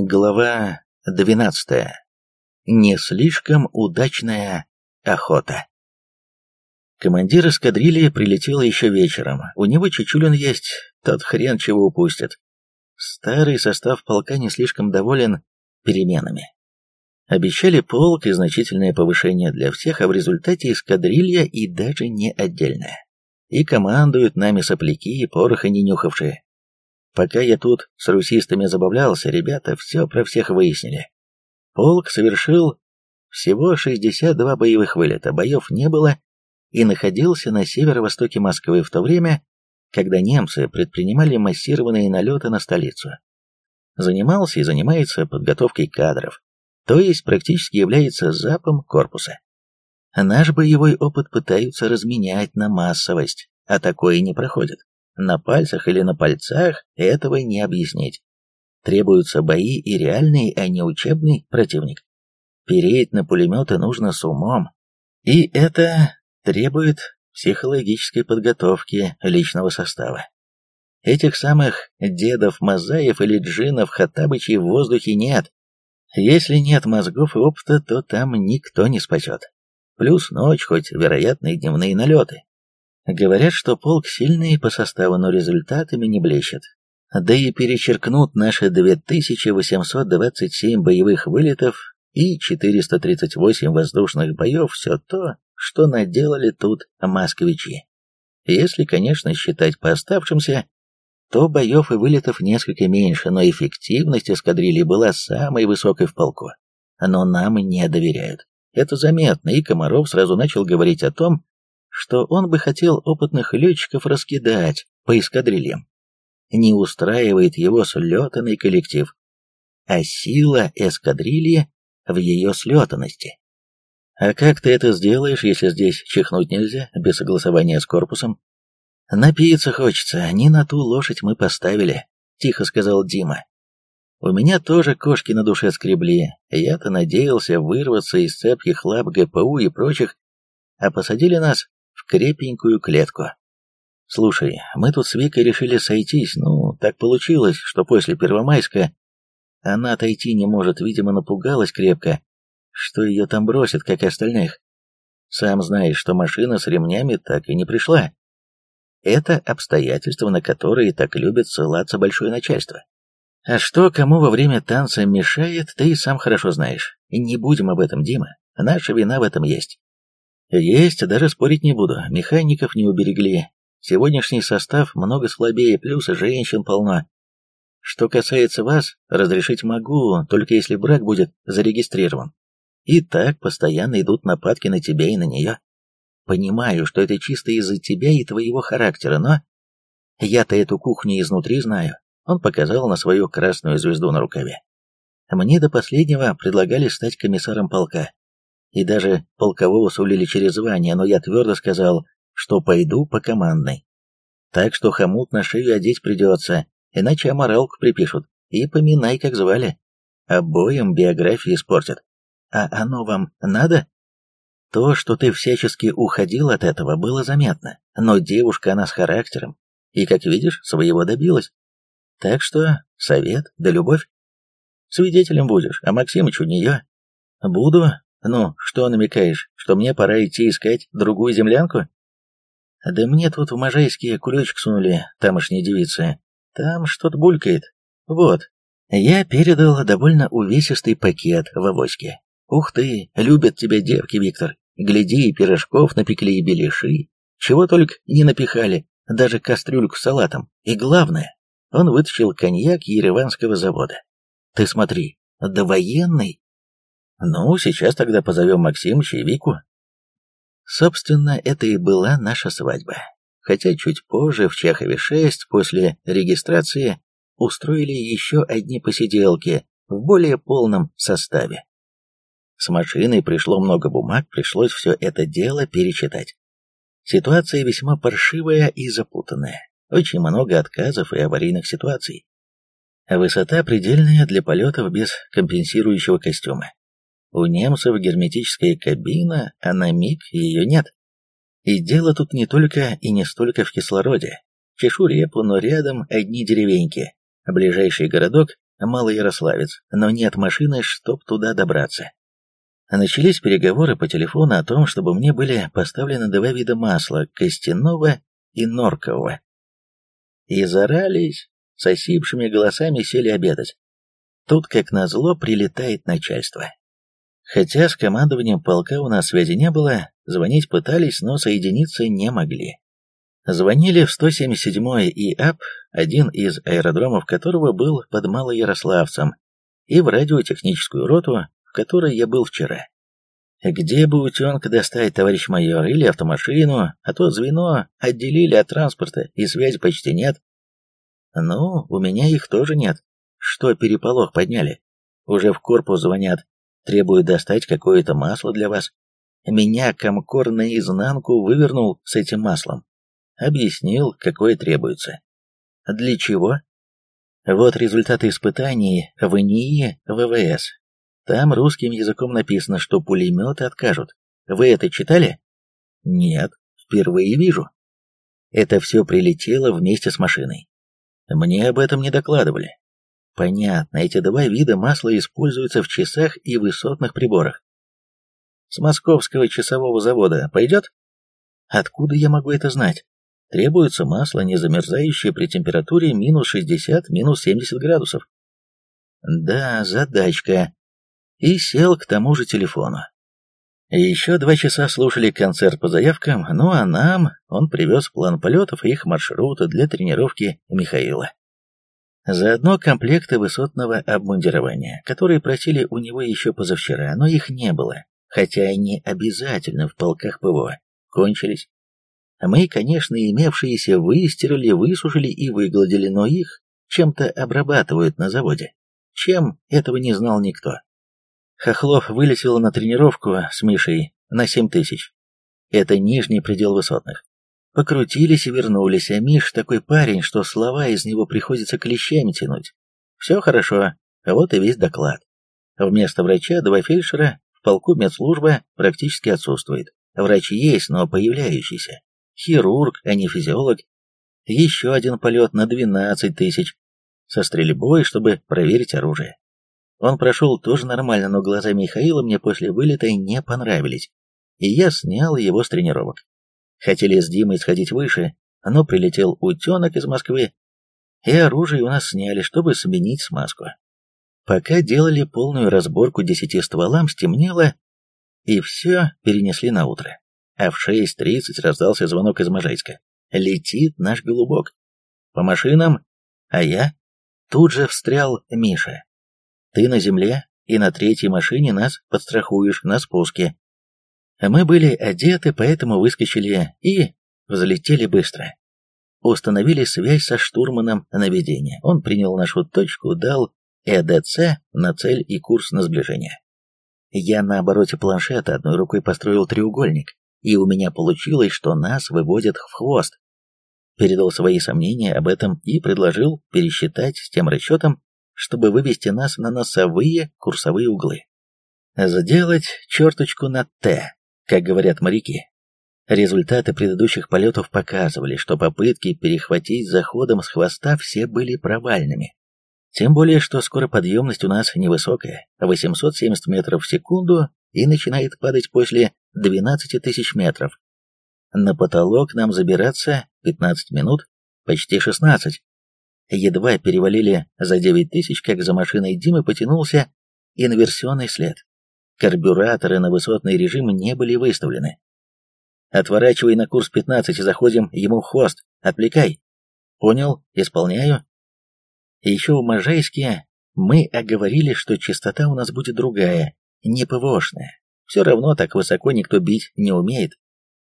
Глава 12. Не слишком удачная охота. Командир эскадрильи прилетел еще вечером. У него чечулин есть, тот хрен чего упустит. Старый состав полка не слишком доволен переменами. Обещали полк и значительное повышение для всех, а в результате эскадрилья и даже не отдельная. И командуют нами сопляки и пороха не нюхавшие. Пока я тут с русистами забавлялся, ребята все про всех выяснили. Полк совершил всего 62 боевых вылета, боев не было, и находился на северо-востоке Москвы в то время, когда немцы предпринимали массированные налеты на столицу. Занимался и занимается подготовкой кадров, то есть практически является запом корпуса. Наш боевой опыт пытаются разменять на массовость, а такое не проходит. На пальцах или на пальцах этого не объяснить. Требуются бои и реальный, а не учебный противник. Переть на пулеметы нужно с умом. И это требует психологической подготовки личного состава. Этих самых дедов Мазаев или джинов Хаттабычей в воздухе нет. Если нет мозгов и опыта, то там никто не спасет. Плюс ночь, хоть вероятные дневные налеты. Говорят, что полк сильный по составу, но результатами не блещет. Да и перечеркнут наши 2827 боевых вылетов и 438 воздушных боев все то, что наделали тут москвичи. Если, конечно, считать по оставшимся, то боев и вылетов несколько меньше, но эффективность эскадрильи была самой высокой в полку. Но нам не доверяют. Это заметно, и Комаров сразу начал говорить о том, что он бы хотел опытных летчиков раскидать по эскадрильям. Не устраивает его слетанный коллектив, а сила эскадрильи в ее слетанности. А как ты это сделаешь, если здесь чихнуть нельзя, без согласования с корпусом? Напиться хочется, не на ту лошадь мы поставили, тихо сказал Дима. У меня тоже кошки на душе скребли, я-то надеялся вырваться из цепких лап ГПУ и прочих, а посадили нас крепенькую клетку. Слушай, мы тут с Викой решили сойтись, ну, так получилось, что после Первомайска она отойти не может, видимо, напугалась крепко, что ее там бросят, как и остальных. Сам знаешь, что машина с ремнями так и не пришла. Это обстоятельства, на которые так любит ссылаться большое начальство. А что кому во время танца мешает, ты и сам хорошо знаешь. Не будем об этом, Дима. Наша вина в этом есть. Есть, даже спорить не буду, механиков не уберегли. Сегодняшний состав много слабее, плюс женщин полно. Что касается вас, разрешить могу, только если брак будет зарегистрирован. И так постоянно идут нападки на тебя и на нее. Понимаю, что это чисто из-за тебя и твоего характера, но... Я-то эту кухню изнутри знаю. Он показал на свою красную звезду на рукаве. Мне до последнего предлагали стать комиссаром полка и даже полкового сулили через звание, но я твердо сказал, что пойду по командной. Так что хомут на шею одеть придется, иначе аморалку припишут, и поминай, как звали. Обоим биографии испортят. А оно вам надо? То, что ты всячески уходил от этого, было заметно, но девушка она с характером, и, как видишь, своего добилась. Так что совет да любовь. Свидетелем будешь, а Максимыч у нее. Буду, ну, что намекаешь, что мне пора идти искать другую землянку? Да мне тут в Можайске кулечек сунули, тамошние девицы. Там что-то булькает. Вот. Я передал довольно увесистый пакет в авоське. Ух ты, любят тебя девки, Виктор. Гляди, и пирожков напекли, и беляши. Чего только не напихали, даже кастрюльку с салатом. И главное, он вытащил коньяк ереванского завода. Ты смотри, довоенный, ну, сейчас тогда позовем Максимыча и Вику. Собственно, это и была наша свадьба. Хотя чуть позже в Чехове-6 после регистрации устроили еще одни посиделки в более полном составе. С машиной пришло много бумаг, пришлось все это дело перечитать. Ситуация весьма паршивая и запутанная. Очень много отказов и аварийных ситуаций. Высота предельная для полетов без компенсирующего костюма. У немцев герметическая кабина, а на миг ее нет. И дело тут не только и не столько в кислороде. Чешу репу, но рядом одни деревеньки. Ближайший городок Малоярославец, но нет машины, чтоб туда добраться. Начались переговоры по телефону о том, чтобы мне были поставлены два вида масла – костяного и норкового. И зарались, с осипшими голосами сели обедать. Тут, как назло, прилетает начальство. Хотя с командованием полка у нас связи не было, звонить пытались, но соединиться не могли. Звонили в 177-й ИАП, один из аэродромов которого был под Малоярославцем, и в радиотехническую роту, в которой я был вчера. Где бы утенка достать, товарищ майор, или автомашину, а то звено отделили от транспорта, и связи почти нет. Ну, у меня их тоже нет. Что переполох подняли? Уже в корпус звонят, требуют достать какое-то масло для вас. Меня комкор наизнанку вывернул с этим маслом. Объяснил, какое требуется. Для чего? Вот результаты испытаний в НИИ ВВС. Там русским языком написано, что пулеметы откажут. Вы это читали? Нет, впервые вижу. Это все прилетело вместе с машиной. Мне об этом не докладывали. Понятно, эти два вида масла используются в часах и высотных приборах. С московского часового завода пойдет? Откуда я могу это знать? Требуется масло, не замерзающее при температуре минус 60, минус 70 градусов. Да, задачка. И сел к тому же телефону. Еще два часа слушали концерт по заявкам, ну а нам он привез план полетов и их маршрута для тренировки Михаила. Заодно комплекты высотного обмундирования, которые просили у него еще позавчера, но их не было, хотя они обязательно в полках ПВО. Кончились. Мы, конечно, имевшиеся выстирали, высушили и выгладили, но их чем-то обрабатывают на заводе. Чем, этого не знал никто. Хохлов вылетел на тренировку с Мишей на семь тысяч. Это нижний предел высотных. Покрутились и вернулись, а Миш такой парень, что слова из него приходится клещами тянуть. Все хорошо, а вот и весь доклад. Вместо врача два фельдшера, в полку медслужба практически отсутствует. Врач есть, но появляющийся. Хирург, а не физиолог. Еще один полет на 12 тысяч. Со стрельбой, чтобы проверить оружие. Он прошел тоже нормально, но глаза Михаила мне после вылета не понравились, и я снял его с тренировок. Хотели с Димой сходить выше, но прилетел утенок из Москвы, и оружие у нас сняли, чтобы сменить смазку. Пока делали полную разборку десяти стволам, стемнело, и все перенесли на утро. А в 6.30 раздался звонок из Можайска. Летит наш голубок. По машинам, а я? Тут же встрял Миша. Ты на земле, и на третьей машине нас подстрахуешь на спуске. Мы были одеты, поэтому выскочили и взлетели быстро. Установили связь со штурманом наведения. Он принял нашу точку, дал ЭДЦ на цель и курс на сближение. Я на обороте планшета одной рукой построил треугольник, и у меня получилось, что нас выводят в хвост. Передал свои сомнения об этом и предложил пересчитать с тем расчетом, чтобы вывести нас на носовые курсовые углы. Сделать черточку на «Т», как говорят моряки. Результаты предыдущих полетов показывали, что попытки перехватить заходом с хвоста все были провальными. Тем более, что скороподъемность у нас невысокая, 870 метров в секунду, и начинает падать после 12 тысяч метров. На потолок нам забираться 15 минут, почти 16. Едва перевалили за 9 тысяч, как за машиной Димы потянулся инверсионный след. Карбюраторы на высотный режим не были выставлены. Отворачивай на курс 15 и заходим ему в хвост. Отвлекай. Понял, исполняю. Еще в Можайске мы оговорили, что частота у нас будет другая, не ПВОшная. Все равно так высоко никто бить не умеет.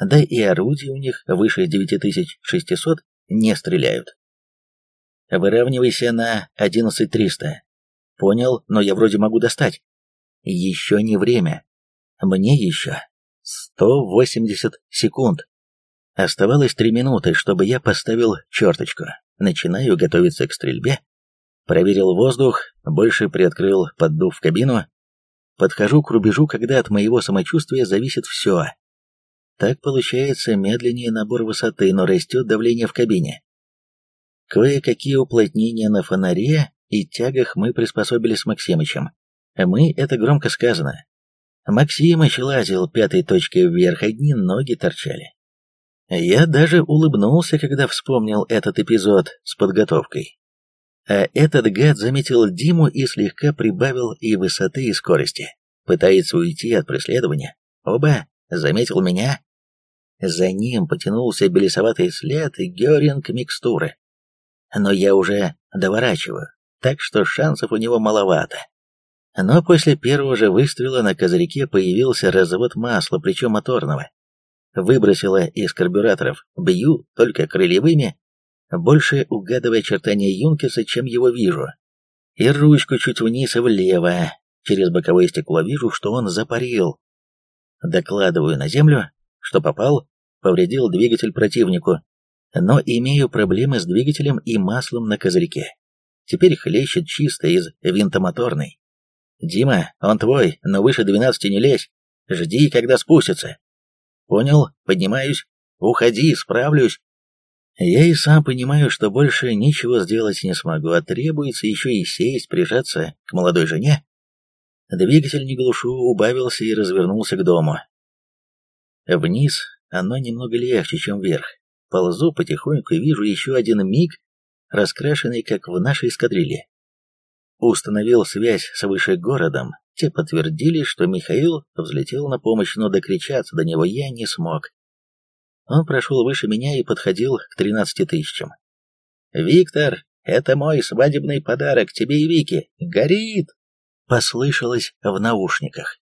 Да и орудия у них выше 9600 не стреляют. Выравнивайся на 11300. Понял, но я вроде могу достать. Еще не время. Мне еще 180 секунд. Оставалось три минуты, чтобы я поставил черточку. Начинаю готовиться к стрельбе. Проверил воздух, больше приоткрыл, поддув кабину. Подхожу к рубежу, когда от моего самочувствия зависит все. Так получается медленнее набор высоты, но растет давление в кабине. Кое-какие уплотнения на фонаре и тягах мы приспособились с Максимычем. Мы — это громко сказано. Максимыч лазил пятой точкой вверх, одни ноги торчали. Я даже улыбнулся, когда вспомнил этот эпизод с подготовкой. А этот гад заметил Диму и слегка прибавил и высоты, и скорости. Пытается уйти от преследования. Оба, заметил меня. За ним потянулся белесоватый след Геринг микстуры. Но я уже доворачиваю, так что шансов у него маловато. Но после первого же выстрела на козырьке появился развод масла, причем моторного. Выбросило из карбюраторов, бью только крыльевыми, больше угадывая очертания Юнкерса, чем его вижу. И ручку чуть вниз и влево. Через боковое стекло вижу, что он запарил. Докладываю на землю, что попал, повредил двигатель противнику, но имею проблемы с двигателем и маслом на козырьке. Теперь хлещет чисто из винтомоторной. «Дима, он твой, но выше двенадцати не лезь. Жди, когда спустится». «Понял, поднимаюсь. Уходи, справлюсь». Я и сам понимаю, что больше ничего сделать не смогу, а требуется еще и сесть, прижаться к молодой жене. Двигатель не глушу, убавился и развернулся к дому. Вниз оно немного легче, чем вверх. Ползу потихоньку и вижу еще один миг, раскрашенный, как в нашей эскадрилье. Установил связь с выше городом, те подтвердили, что Михаил взлетел на помощь, но докричаться до него я не смог. Он прошел выше меня и подходил к тринадцати тысячам. «Виктор, это мой свадебный подарок тебе и Вике. Горит!» Послышалось в наушниках.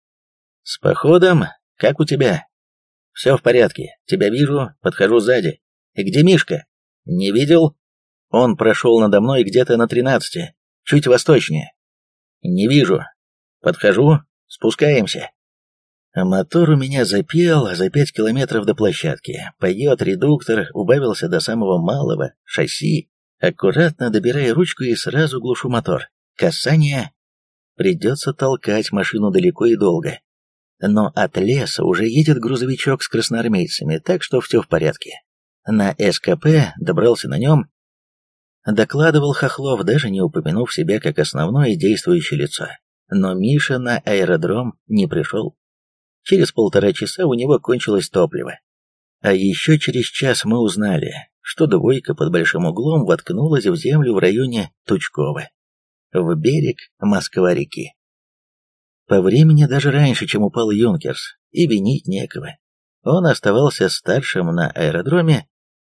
«С походом? Как у тебя?» «Все в порядке. Тебя вижу, подхожу сзади. Где Мишка?» «Не видел?» «Он прошел надо мной где-то на тринадцати, чуть восточнее». «Не вижу. Подхожу, спускаемся». Мотор у меня запел за пять километров до площадки. Поет редуктор, убавился до самого малого, шасси. Аккуратно добирая ручку и сразу глушу мотор. Касание. Придется толкать машину далеко и долго. Но от леса уже едет грузовичок с красноармейцами, так что все в порядке. На СКП добрался на нем. Докладывал Хохлов, даже не упомянув себя как основное действующее лицо. Но Миша на аэродром не пришел. Через полтора часа у него кончилось топливо. А еще через час мы узнали, что двойка под большим углом воткнулась в землю в районе Тучкова, в берег Москва-реки. По времени даже раньше, чем упал Юнкерс, и винить некого. Он оставался старшим на аэродроме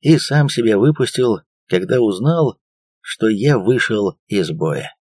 и сам себя выпустил, когда узнал, что я вышел из боя.